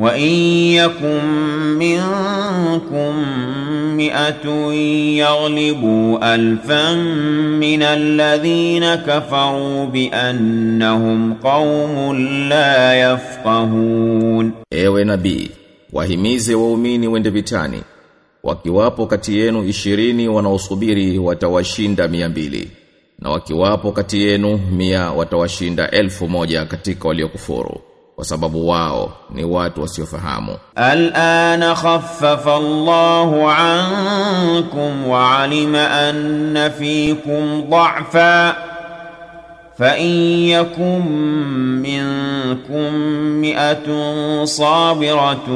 وإن يكن منكم مئة يغلبوا ألفا من الذين كفروا بأنهم قوم لا يفقهون Ewe nabii, wahimize waumini wende vitani. Wakiwapo kati yenu ishirini wanaosubiri watawashinda mia mbili. Na wakiwapo kati yenu mia watawashinda elfu moja katika waliokufuru. وسبب واو ني وقت wasiofahamu. الان خفف الله عنكم وعلم ان فيكم ضعفا فان يكن منكم 100 صابره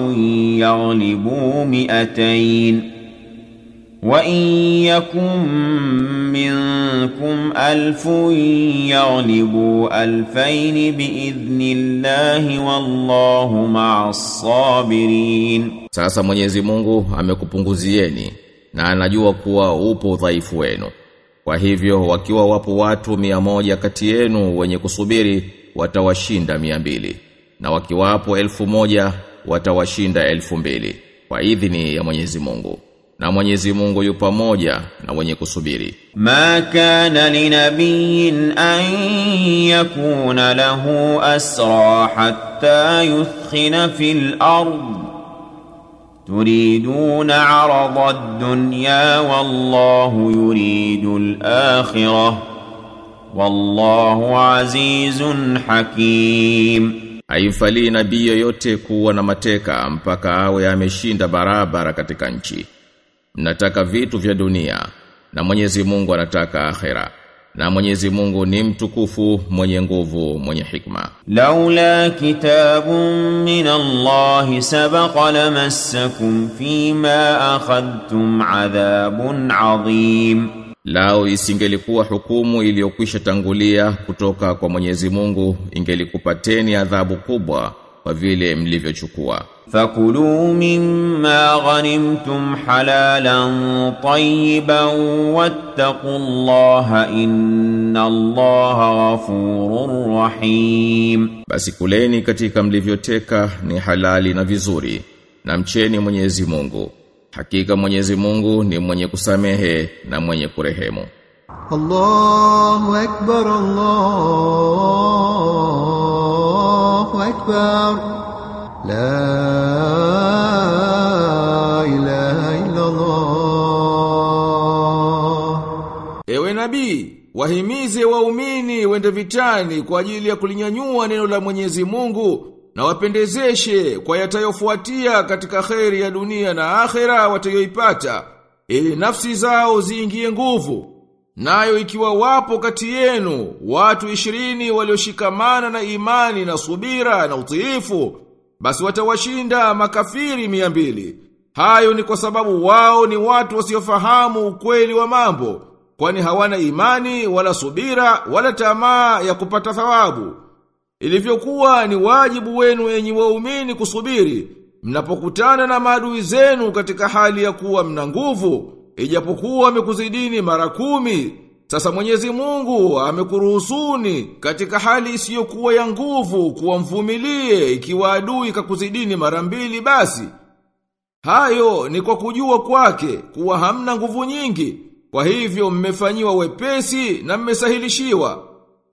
يغلبوا 200 وإن يكن منكم ألف يغلبوا ألفين بإذن الله والله مع الصابرين Sasa Mwenyezi Mungu amekupunguzieni na anajua kuwa upo udhaifu wenu. Kwa hivyo wakiwa wapo watu mia moja kati yenu wenye kusubiri watawashinda mia mbili na wakiwapo elfu moja watawashinda elfu mbili kwa idhini ya Mwenyezi Mungu. na Mwenyezi Mungu yu pamoja na wenye kusubiri. Ma kana linabiyyin an yakuna lahu asra hatta yuthkhina fil ard turiduna arada ad-dunya wallahu yuridu al-akhirah wallahu azizun hakim. Haimfalii nabii yoyote kuwa na mateka mpaka awe ameshinda barabara katika nchi mnataka vitu vya dunia na Mwenyezi Mungu anataka akhera. Na Mwenyezi Mungu ni mtukufu mwenye nguvu mwenye hikma. Laula kitabun min Allah sabaqa lamassakum fima akhadtum adhabun adhim. Lao isingelikuwa hukumu iliyokwisha tangulia kutoka kwa Mwenyezi Mungu ingelikupateni adhabu kubwa kwa vile mlivyochukua. فكلوا مما غنمتم حلالا طيبا واتقوا الله إن الله غفور رحيم Basi kuleni katika mlivyoteka ni halali na vizuri na mcheni Mwenyezi Mungu. Hakika Mwenyezi Mungu ni mwenye kusamehe na mwenye kurehemu. الله أكبر الله أكبر لا nabii, wahimize waumini wende vitani kwa ajili ya kulinyanyua neno la Mwenyezi Mungu na wapendezeshe kwa yatayofuatia katika kheri ya dunia na akhera watayoipata ili nafsi zao ziingie nguvu. Nayo ikiwa wapo kati yenu watu ishirini walioshikamana na imani na subira na utiifu, basi watawashinda makafiri mia mbili. Hayo ni kwa sababu wao ni watu wasiofahamu ukweli wa mambo, kwani hawana imani wala subira wala tamaa ya kupata thawabu. Ilivyokuwa ni wajibu wenu enyi waumini kusubiri, mnapokutana na maadui zenu katika hali ya kuwa mna nguvu, ijapokuwa amekuzidini mara kumi. Sasa Mwenyezi Mungu amekuruhusuni katika hali isiyokuwa ya nguvu kuwa mvumilie ikiwa adui kakuzidini mara mbili basi. Hayo ni kwa kujua kwake kuwa hamna nguvu nyingi, kwa hivyo mmefanyiwa wepesi na mmesahilishiwa.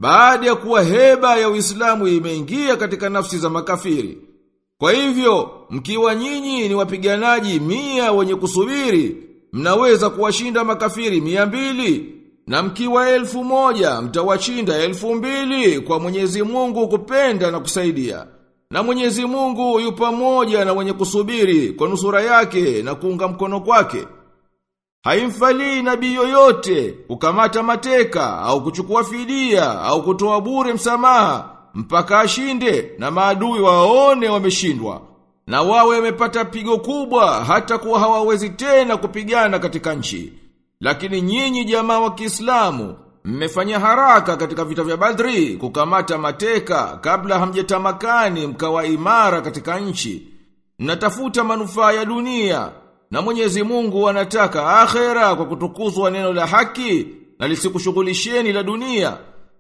Baada ya kuwa heba ya Uislamu imeingia katika nafsi za makafiri. Kwa hivyo, mkiwa nyinyi ni wapiganaji mia wenye kusubiri, mnaweza kuwashinda makafiri mia mbili, na mkiwa elfu moja, mtawashinda elfu mbili kwa Mwenyezi Mungu kupenda na kusaidia. Na Mwenyezi Mungu yu pamoja na wenye kusubiri kwa nusura yake na kuunga mkono kwake. Haimfali nabii yoyote kukamata mateka au kuchukua fidia au kutoa bure msamaha mpaka ashinde na maadui waone wameshindwa na wawe wamepata pigo kubwa hata kuwa hawawezi tena kupigana katika nchi. Lakini nyinyi jamaa wa Kiislamu mmefanya haraka katika vita vya Badri kukamata mateka kabla hamjetamakani mkawa imara katika nchi. natafuta manufaa ya dunia na Mwenyezi Mungu anataka akhera kwa kutukuzwa neno la haki na lisikushughulisheni la dunia.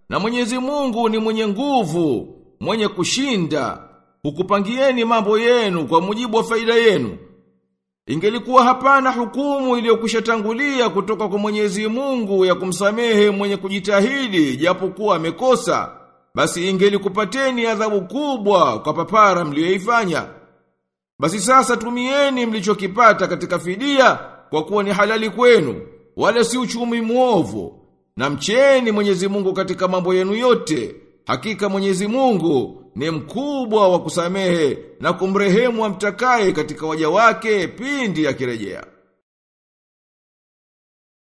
Na Mwenyezi Mungu ni mwenye nguvu, mwenye kushinda, hukupangieni mambo yenu kwa mujibu wa faida yenu. Ingelikuwa hapana hukumu iliyokwishatangulia kutoka kwa Mwenyezi Mungu ya kumsamehe mwenye kujitahidi japokuwa amekosa, basi ingelikupateni adhabu kubwa kwa papara mliyoifanya. Basi sasa tumieni mlichokipata katika fidia kwa kuwa ni halali kwenu, wala si uchumi muovu. Na mcheni Mwenyezi Mungu katika mambo yenu yote. Hakika Mwenyezi Mungu ni mkubwa wa kusamehe na kumrehemu amtakaye katika waja wake pindi akirejea.